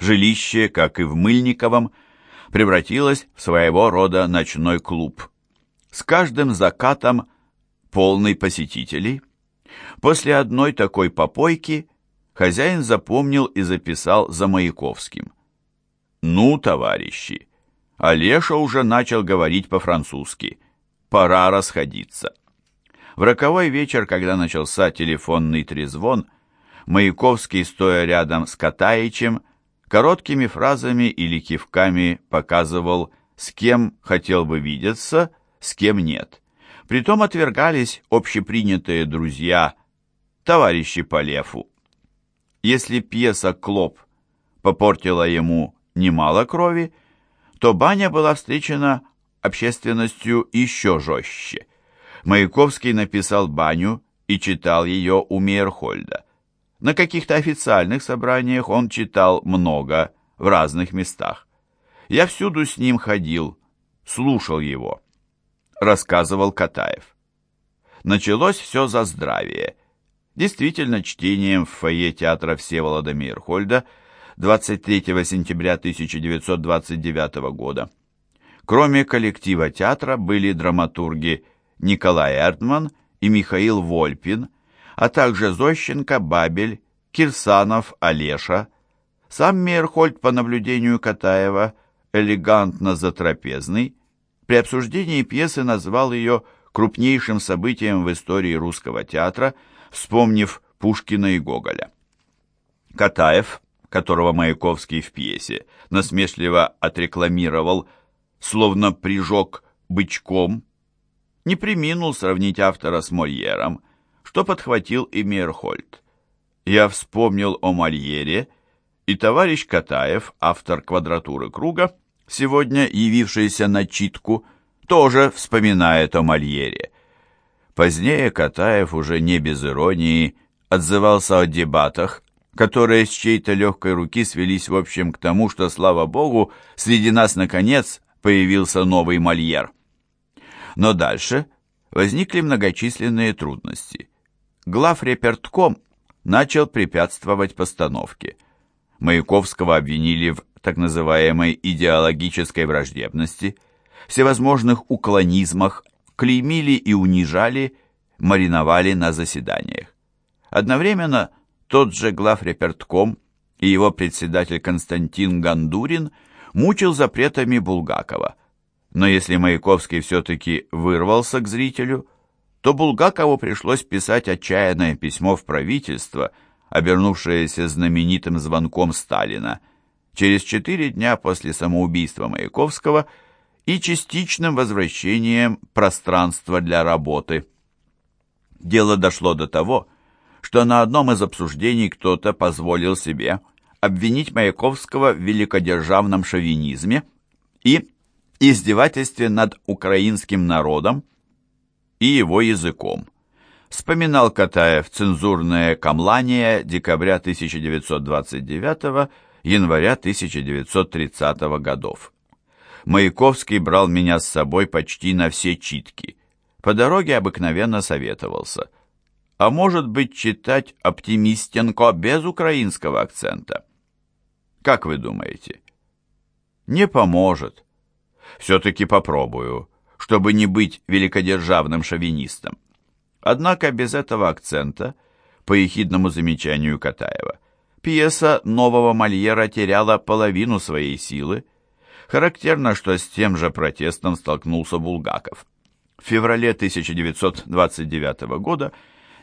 Жилище, как и в Мыльниковом, превратилось в своего рода ночной клуб. С каждым закатом полный посетителей. После одной такой попойки хозяин запомнил и записал за Маяковским. «Ну, товарищи, Олеша уже начал говорить по-французски. Пора расходиться». В роковой вечер, когда начался телефонный трезвон, Маяковский, стоя рядом с Катаичем, короткими фразами или кивками показывал, с кем хотел бы видеться, с кем нет. Притом отвергались общепринятые друзья, товарищи по лефу. Если пьеса «Клоп» попортила ему немало крови, то баня была встречена общественностью еще жестче. Маяковский написал баню и читал ее у Мейерхольда. На каких-то официальных собраниях он читал много в разных местах. Я всюду с ним ходил, слушал его. Рассказывал Катаев. Началось все за здравие. Действительно, чтением в фойе театра Всеволода Мейерхольда 23 сентября 1929 года. Кроме коллектива театра были драматурги Николай Эртман и Михаил Вольпин, а также Зощенко, Бабель, Кирсанов, Олеша. Сам Мейерхольд, по наблюдению Катаева, элегантно затрапезный, при обсуждении пьесы назвал ее крупнейшим событием в истории русского театра, вспомнив Пушкина и Гоголя. Катаев, которого Маяковский в пьесе насмешливо отрекламировал, словно прижег бычком, не приминул сравнить автора с Мольером, что подхватил и Мейерхольд. Я вспомнил о Мольере, и товарищ Катаев, автор «Квадратуры круга», сегодня явившийся на читку, тоже вспоминает о Мольере. Позднее Катаев уже не без иронии отзывался о дебатах, которые с чьей-то легкой руки свелись в общем к тому, что, слава богу, среди нас, наконец, появился новый Мольер. Но дальше возникли многочисленные трудности. Главрепертком начал препятствовать постановке. Маяковского обвинили в так называемой идеологической враждебности, всевозможных уклонизмах, клеймили и унижали, мариновали на заседаниях. Одновременно тот же главрепертком и его председатель Константин Гандурин мучил запретами Булгакова. Но если Маяковский все-таки вырвался к зрителю, то Булгакову пришлось писать отчаянное письмо в правительство, обернувшееся знаменитым звонком Сталина, через четыре дня после самоубийства Маяковского и частичным возвращением пространства для работы. Дело дошло до того, что на одном из обсуждений кто-то позволил себе обвинить Маяковского в великодержавном шовинизме и издевательстве над украинским народом и его языком. Вспоминал Катаев цензурное камлание декабря 1929 января 1930 годов. Маяковский брал меня с собой почти на все читки. По дороге обыкновенно советовался. А может быть, читать «Оптимистенко» без украинского акцента? Как вы думаете? Не поможет все-таки попробую, чтобы не быть великодержавным шовинистом. Однако без этого акцента, по ехидному замечанию Катаева, пьеса нового Мольера теряла половину своей силы. Характерно, что с тем же протестом столкнулся Булгаков. В феврале 1929 года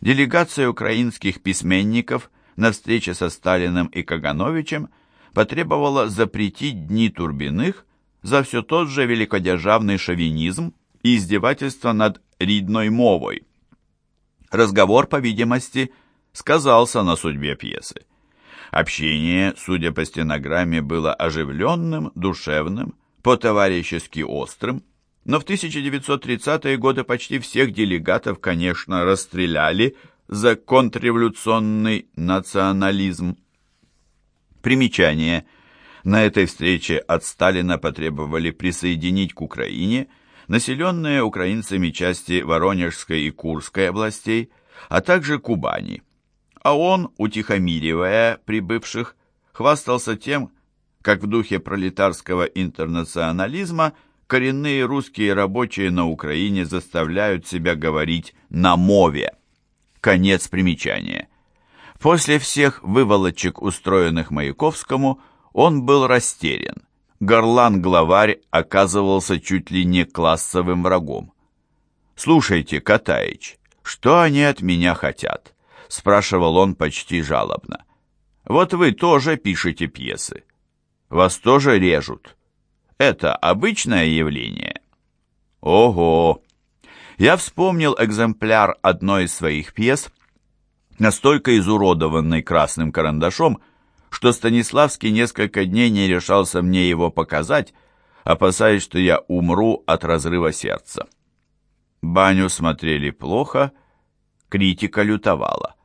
делегация украинских письменников на встрече со Сталиным и Кагановичем потребовала запретить Дни Турбиных за все тот же великодержавный шовинизм и издевательство над ридной мовой. Разговор, по видимости, сказался на судьбе пьесы. Общение, судя по стенограмме, было оживленным, душевным, по-товарищески острым, но в 1930-е годы почти всех делегатов, конечно, расстреляли за контрреволюционный национализм. Примечание – на этой встрече от Сталина потребовали присоединить к Украине населенные украинцами части Воронежской и Курской областей, а также Кубани. А он, утихомиривая прибывших, хвастался тем, как в духе пролетарского интернационализма коренные русские рабочие на Украине заставляют себя говорить на мове. Конец примечания. После всех выволочек, устроенных Маяковскому, он был растерян. Горлан-главарь оказывался чуть ли не классовым врагом. «Слушайте, Катаич, что они от меня хотят?» — спрашивал он почти жалобно. «Вот вы тоже пишете пьесы. Вас тоже режут. Это обычное явление?» «Ого!» Я вспомнил экземпляр одной из своих пьес, настолько изуродованный красным карандашом, что Станиславский несколько дней не решался мне его показать, опасаясь, что я умру от разрыва сердца. Баню смотрели плохо, критика лютовала.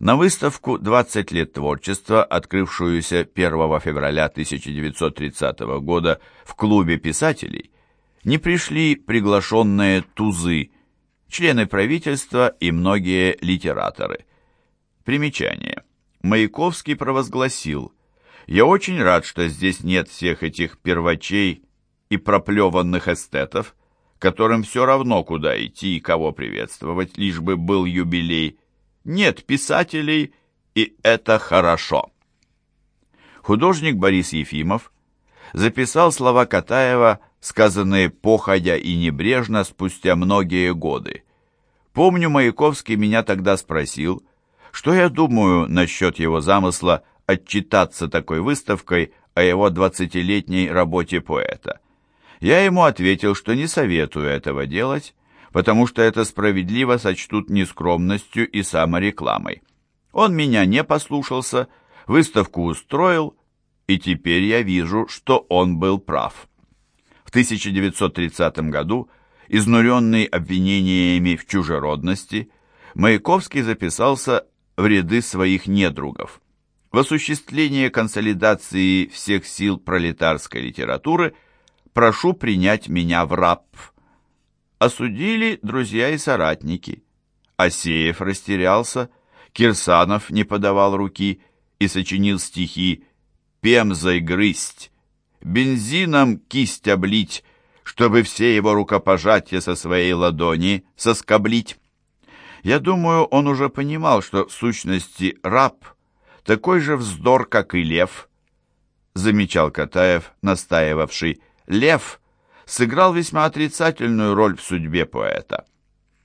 На выставку «20 лет творчества», открывшуюся 1 февраля 1930 года в клубе писателей, не пришли приглашенные тузы, члены правительства и многие литераторы. Примечание. Маяковский провозгласил «Я очень рад, что здесь нет всех этих первачей и проплеванных эстетов, которым все равно, куда идти и кого приветствовать, лишь бы был юбилей. Нет писателей, и это хорошо». Художник Борис Ефимов записал слова Катаева, сказанные походя и небрежно спустя многие годы. Помню, Маяковский меня тогда спросил, что я думаю насчет его замысла отчитаться такой выставкой о его двадцатилетней работе поэта. Я ему ответил, что не советую этого делать, потому что это справедливо сочтут нескромностью и саморекламой. Он меня не послушался, выставку устроил, и теперь я вижу, что он был прав. В 1930 году, изнуренный обвинениями в чужеродности, Маяковский записался в ряды своих недругов. В осуществление консолидации всех сил пролетарской литературы – прошу принять меня в раб». Осудили друзья и соратники. Асеев растерялся, Кирсанов не подавал руки и сочинил стихи «Пемзой грызть», «Бензином кисть облить», чтобы все его рукопожатия со своей ладони соскоблить. Я думаю, он уже понимал, что в сущности раб — такой же вздор, как и лев, замечал Катаев, настаивавший — Лев сыграл весьма отрицательную роль в судьбе поэта.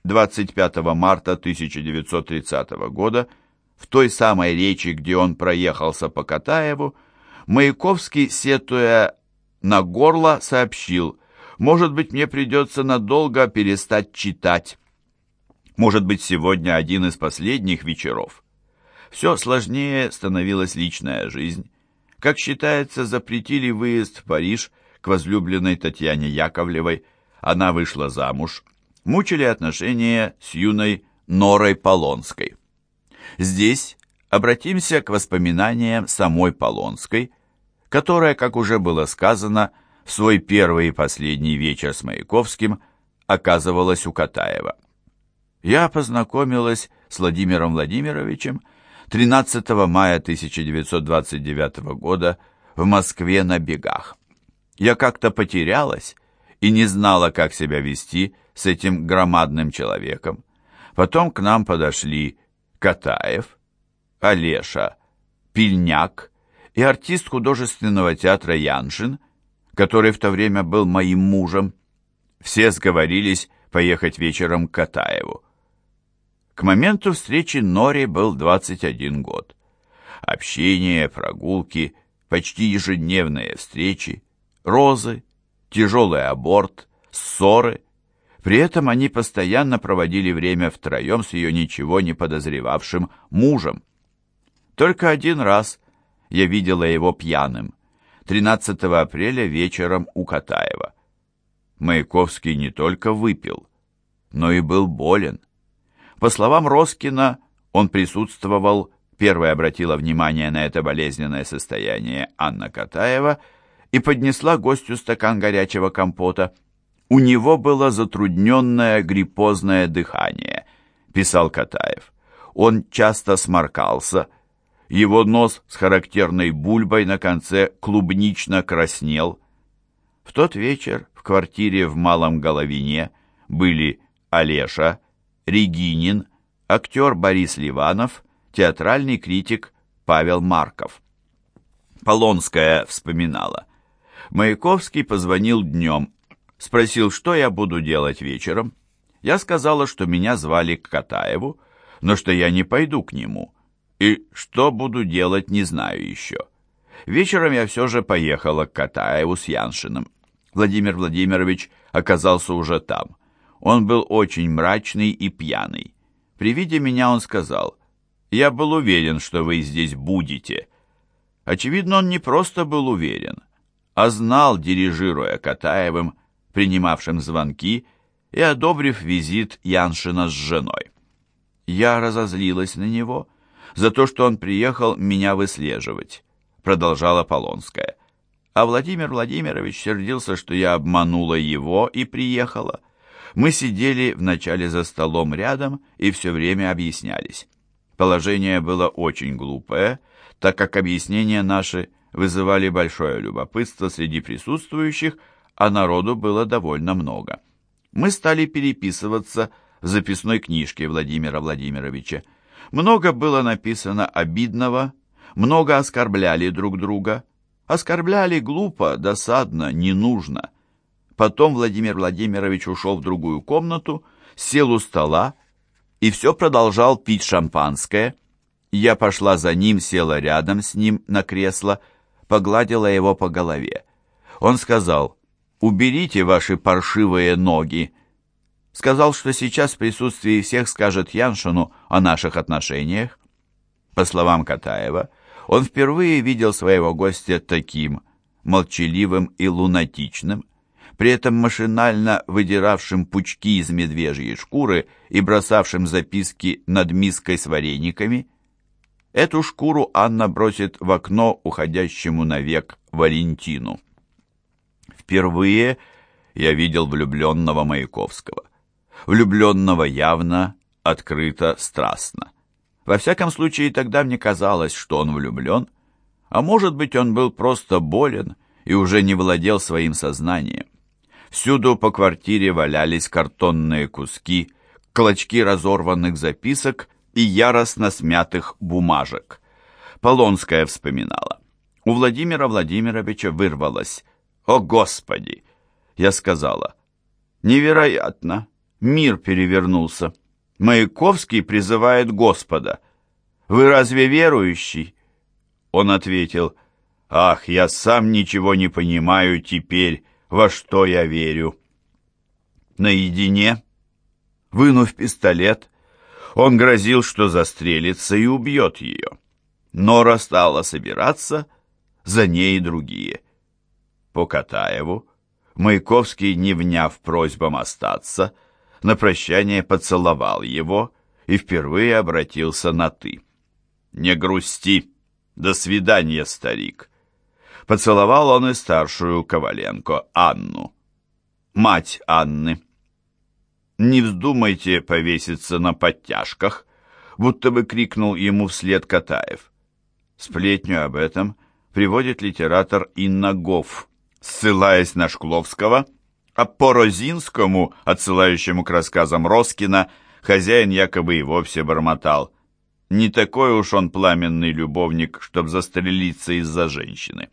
25 марта 1930 года, в той самой речи, где он проехался по Катаеву, Маяковский, сетуя на горло, сообщил, «Может быть, мне придется надолго перестать читать. Может быть, сегодня один из последних вечеров». Все сложнее становилась личная жизнь. Как считается, запретили выезд в Париж к возлюбленной Татьяне Яковлевой, она вышла замуж, мучили отношения с юной Норой Полонской. Здесь обратимся к воспоминаниям самой Полонской, которая, как уже было сказано, в свой первый и последний вечер с Маяковским оказывалась у Катаева. Я познакомилась с Владимиром Владимировичем 13 мая 1929 года в Москве на бегах. Я как-то потерялась и не знала, как себя вести с этим громадным человеком. Потом к нам подошли Катаев, Олеша, Пильняк и артист художественного театра Яншин, который в то время был моим мужем. Все сговорились поехать вечером к Катаеву. К моменту встречи Нори был 21 год. Общение, прогулки, почти ежедневные встречи розы, тяжелый аборт, ссоры. При этом они постоянно проводили время втроем с ее ничего не подозревавшим мужем. Только один раз я видела его пьяным, 13 апреля вечером у Катаева. Маяковский не только выпил, но и был болен. По словам Роскина, он присутствовал, первая обратила внимание на это болезненное состояние Анна Катаева – и поднесла гостю стакан горячего компота. «У него было затрудненное гриппозное дыхание», — писал Катаев. «Он часто сморкался. Его нос с характерной бульбой на конце клубнично краснел. В тот вечер в квартире в Малом Головине были Олеша, Регинин, актер Борис Ливанов, театральный критик Павел Марков. Полонская вспоминала. Маяковский позвонил днем, спросил, что я буду делать вечером. Я сказала, что меня звали к Катаеву, но что я не пойду к нему, и что буду делать, не знаю еще. Вечером я все же поехала к Катаеву с Яншиным. Владимир Владимирович оказался уже там. Он был очень мрачный и пьяный. При виде меня он сказал, «Я был уверен, что вы здесь будете». Очевидно, он не просто был уверен, а знал, дирижируя Катаевым, принимавшим звонки, и одобрив визит Яншина с женой. Я разозлилась на него за то, что он приехал меня выслеживать, продолжала Полонская. А Владимир Владимирович сердился, что я обманула его и приехала. Мы сидели вначале за столом рядом и все время объяснялись. Положение было очень глупое, так как объяснения наши вызывали большое любопытство среди присутствующих, а народу было довольно много. Мы стали переписываться в записной книжке Владимира Владимировича. Много было написано обидного, много оскорбляли друг друга. Оскорбляли глупо, досадно, не нужно. Потом Владимир Владимирович ушел в другую комнату, сел у стола и все продолжал пить шампанское. Я пошла за ним, села рядом с ним на кресло, погладила его по голове. Он сказал, «Уберите ваши паршивые ноги». Сказал, что сейчас в присутствии всех скажет Яншину о наших отношениях. По словам Катаева, он впервые видел своего гостя таким, молчаливым и лунатичным, при этом машинально выдиравшим пучки из медвежьей шкуры и бросавшим записки над миской с варениками. Эту шкуру Анна бросит в окно уходящему навек Валентину. Впервые я видел влюбленного Маяковского. Влюбленного явно, открыто, страстно. Во всяком случае, тогда мне казалось, что он влюблен, а может быть, он был просто болен и уже не владел своим сознанием. Всюду по квартире валялись картонные куски, клочки разорванных записок и яростно смятых бумажек. Полонская вспоминала. У Владимира Владимировича вырвалось «О, Господи!» Я сказала «Невероятно! Мир перевернулся. Маяковский призывает Господа. Вы разве верующий?» Он ответил «Ах, я сам ничего не понимаю теперь, во что я верю». Наедине, вынув пистолет, он грозил, что застрелится и убьет ее. Нора стала собираться, за ней и другие. По Катаеву Маяковский, не вняв просьбам остаться, на прощание поцеловал его и впервые обратился на «ты». «Не грусти! До свидания, старик!» Поцеловал он и старшую Коваленко, Анну, мать Анны. «Не вздумайте повеситься на подтяжках», будто бы крикнул ему вслед Катаев. Сплетню об этом приводит литератор Инна Гофф, ссылаясь на Шкловского, а по Розинскому, отсылающему к рассказам Роскина, хозяин якобы и вовсе бормотал. Не такой уж он пламенный любовник, чтоб застрелиться из-за женщины.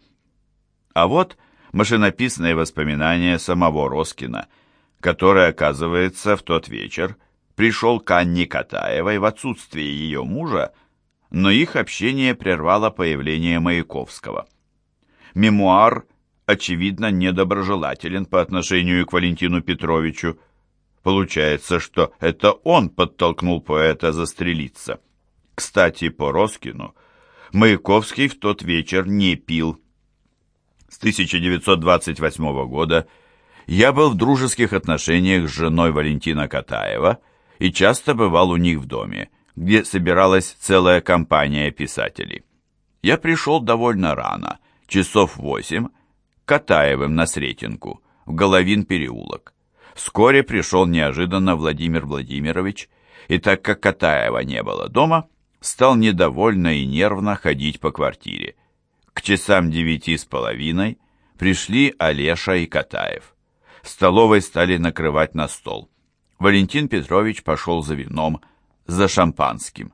А вот машинописные воспоминания самого Роскина – который, оказывается, в тот вечер пришел к Анне Катаевой в отсутствие ее мужа, но их общение прервало появление Маяковского. Мемуар, очевидно, недоброжелателен по отношению к Валентину Петровичу. Получается, что это он подтолкнул поэта застрелиться. Кстати, по Роскину, Маяковский в тот вечер не пил. С 1928 года я был в дружеских отношениях с женой Валентина Катаева и часто бывал у них в доме, где собиралась целая компания писателей. Я пришел довольно рано, часов восемь, Катаевым на Сретенку, в Головин переулок. Вскоре пришел неожиданно Владимир Владимирович, и так как Катаева не было дома, стал недовольно и нервно ходить по квартире. К часам девяти с половиной пришли Олеша и Катаев. В столовой стали накрывать на стол. Валентин Петрович пошел за вином, за шампанским.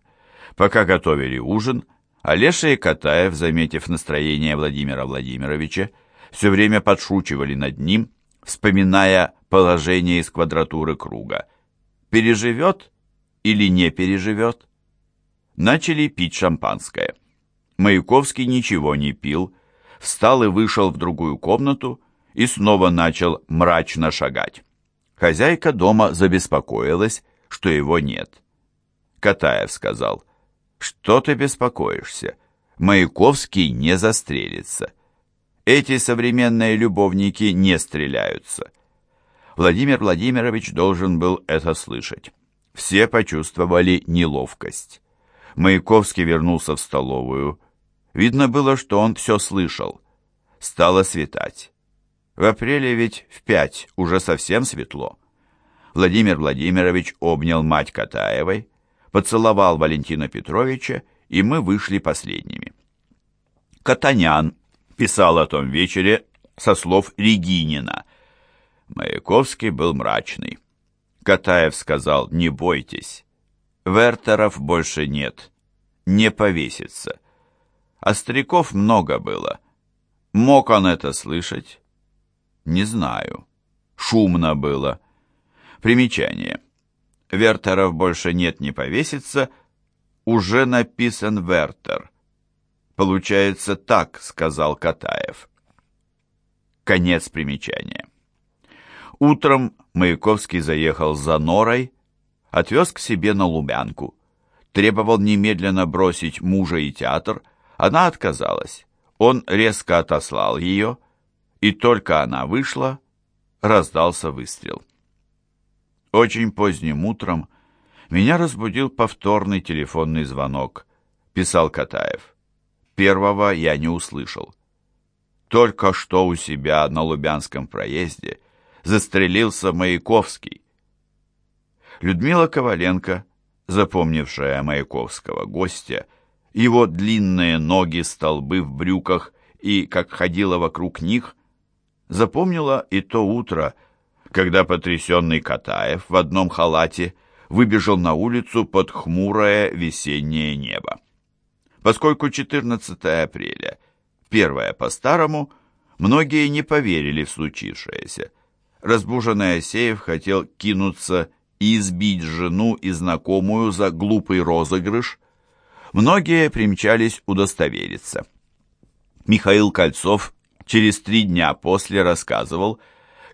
Пока готовили ужин, Олеша и Катаев, заметив настроение Владимира Владимировича, все время подшучивали над ним, вспоминая положение из квадратуры круга. Переживет или не переживет? Начали пить шампанское. Маяковский ничего не пил, встал и вышел в другую комнату и снова начал мрачно шагать. Хозяйка дома забеспокоилась, что его нет. Катаев сказал, «Что ты беспокоишься? Маяковский не застрелится. Эти современные любовники не стреляются». Владимир Владимирович должен был это слышать. Все почувствовали неловкость. Маяковский вернулся в столовую. Видно было, что он все слышал. Стало светать. В апреле ведь в пять уже совсем светло. Владимир Владимирович обнял мать Катаевой, поцеловал Валентина Петровича, и мы вышли последними. Катанян писал о том вечере со слов Регинина. Маяковский был мрачный. Катаев сказал «Не бойтесь, Вертеров больше нет, не повесится». А стариков много было. Мог он это слышать? Не знаю. Шумно было. Примечание. Вертеров больше нет, не повесится. Уже написан Вертер. Получается так, сказал Катаев. Конец примечания. Утром Маяковский заехал за Норой, отвез к себе на Лубянку. Требовал немедленно бросить мужа и театр. Она отказалась. Он резко отослал ее, и только она вышла, раздался выстрел. Очень поздним утром меня разбудил повторный телефонный звонок, писал Катаев. Первого я не услышал. Только что у себя на Лубянском проезде застрелился Маяковский. Людмила Коваленко, запомнившая Маяковского гостя, его длинные ноги, столбы в брюках и, как ходила вокруг них, запомнила и то утро, когда потрясенный Катаев в одном халате выбежал на улицу под хмурое весеннее небо. Поскольку 14 апреля, первое по-старому, многие не поверили в случившееся. Разбуженный Асеев хотел кинуться и избить жену и знакомую за глупый розыгрыш. Многие примчались удостовериться. Михаил Кольцов через три дня после рассказывал,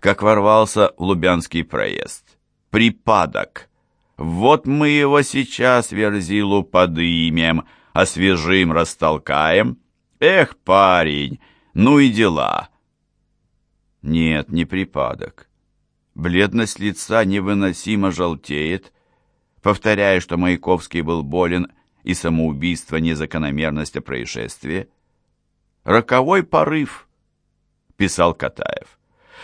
как ворвался в Лубянский проезд. Припадок. Вот мы его сейчас, Верзилу, подымем, освежим, растолкаем. Эх, парень, ну и дела. Нет, не припадок. Бледность лица невыносимо желтеет, повторяя, что Маяковский был болен и самоубийство незакономерность происшествия. Роковой порыв — писал Катаев.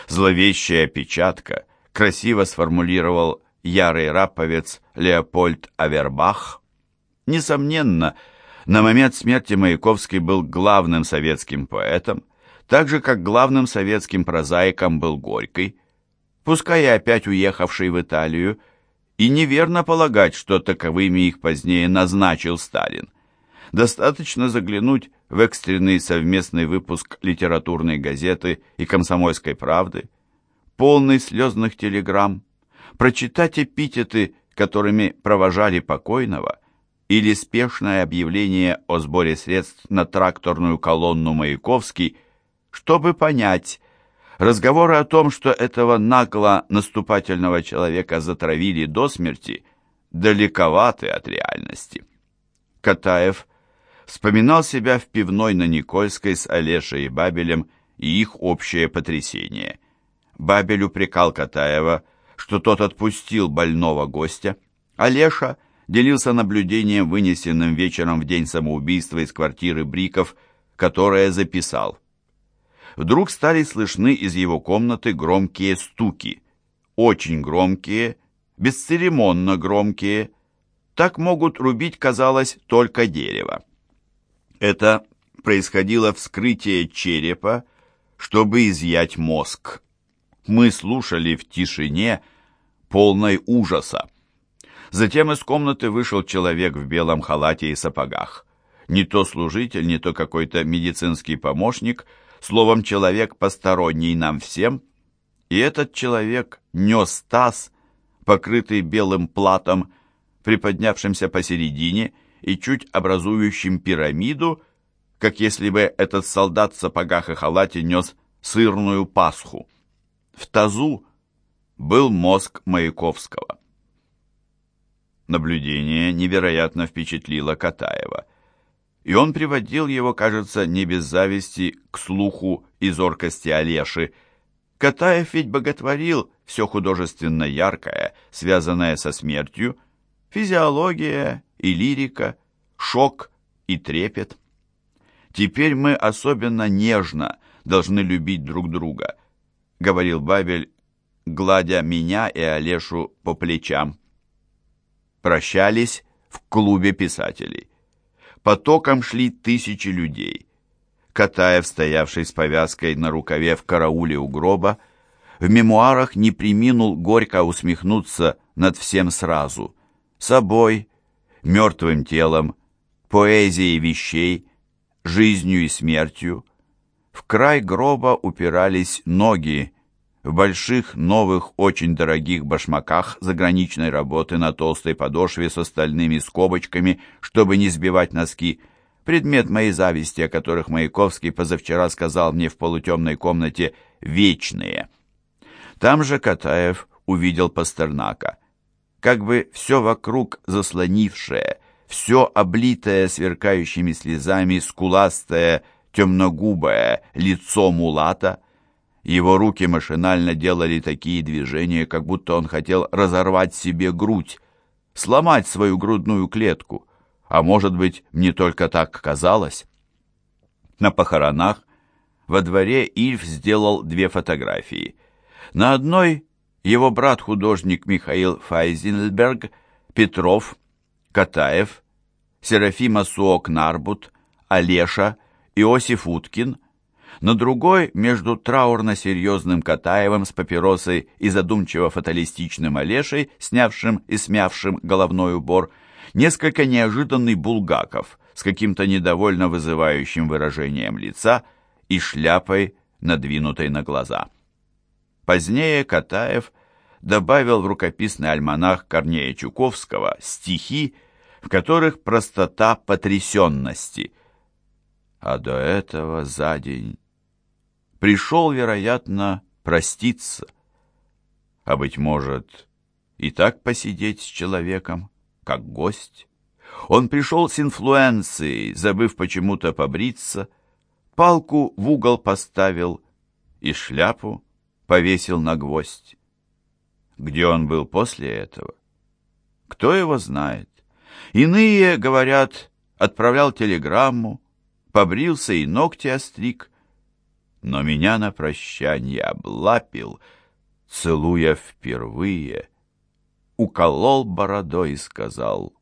Зловещая печатка красиво сформулировал ярый раповец Леопольд Авербах. Несомненно, на момент смерти Маяковский был главным советским поэтом, так же, как главным советским прозаиком был Горький, пускай и опять уехавший в Италию, и неверно полагать, что таковыми их позднее назначил Сталин. Достаточно заглянуть в экстренный совместный выпуск литературной газеты и «Комсомольской правды», полный слезных телеграмм, прочитать эпитеты, которыми провожали покойного, или спешное объявление о сборе средств на тракторную колонну Маяковский, чтобы понять, разговоры о том, что этого нагло наступательного человека затравили до смерти, далековаты от реальности. Катаев – вспоминал себя в пивной на Никольской с Олешей и Бабелем и их общее потрясение. Бабель упрекал Катаева, что тот отпустил больного гостя. Олеша делился наблюдением, вынесенным вечером в день самоубийства из квартиры Бриков, которое записал. Вдруг стали слышны из его комнаты громкие стуки. Очень громкие, бесцеремонно громкие. Так могут рубить, казалось, только дерево. Это происходило вскрытие черепа, чтобы изъять мозг. Мы слушали в тишине, полной ужаса. Затем из комнаты вышел человек в белом халате и сапогах. Не то служитель, не то какой-то медицинский помощник, словом, человек посторонний нам всем. И этот человек нес таз, покрытый белым платом, приподнявшимся посередине и чуть образующим пирамиду, как если бы этот солдат в сапогах и халате нес сырную пасху. В тазу был мозг Маяковского. Наблюдение невероятно впечатлило Катаева, и он приводил его, кажется, не без зависти к слуху и зоркости Олеши. Катаев ведь боготворил все художественно яркое, связанное со смертью, физиология и лирика, шок и трепет. Теперь мы особенно нежно должны любить друг друга, говорил Бабель, гладя меня и Олешу по плечам. Прощались в клубе писателей. Потоком шли тысячи людей. Катаев, стоявший с повязкой на рукаве в карауле у гроба, в мемуарах не приминул горько усмехнуться над всем сразу. Собой, мертвым телом, поэзией вещей, жизнью и смертью. В край гроба упирались ноги, в больших, новых, очень дорогих башмаках заграничной работы на толстой подошве с остальными скобочками, чтобы не сбивать носки. Предмет моей зависти, о которых Маяковский позавчера сказал мне в полутемной комнате «вечные». Там же Катаев увидел Пастернака. Как бы все вокруг заслонившее, все облитое сверкающими слезами, скуластое, темногубое лицо мулата — его руки машинально делали такие движения, как будто он хотел разорвать себе грудь, сломать свою грудную клетку. А может быть, не только так казалось? На похоронах во дворе Ильф сделал две фотографии. На одной его брат-художник Михаил Файзенберг, Петров, Катаев, Серафима Суок-Нарбут, Олеша, Иосиф Уткин – на другой между траурно-серьезным Катаевым с папиросой и задумчиво-фаталистичным Олешей, снявшим и смявшим головной убор, несколько неожиданный Булгаков с каким-то недовольно вызывающим выражением лица и шляпой, надвинутой на глаза. Позднее Катаев добавил в рукописный альманах Корнея Чуковского стихи, в которых простота потрясенности. А до этого за день пришел, вероятно, проститься. А, быть может, и так посидеть с человеком, как гость. Он пришел с инфлюенцией, забыв почему-то побриться, палку в угол поставил и шляпу повесил на гвоздь. Где он был после этого? Кто его знает? Иные, говорят, отправлял телеграмму, побрился и ногти остриг, но меня на прощанье облапил, целуя впервые, уколол бородой и сказал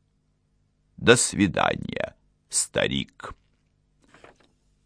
«До свидания, старик».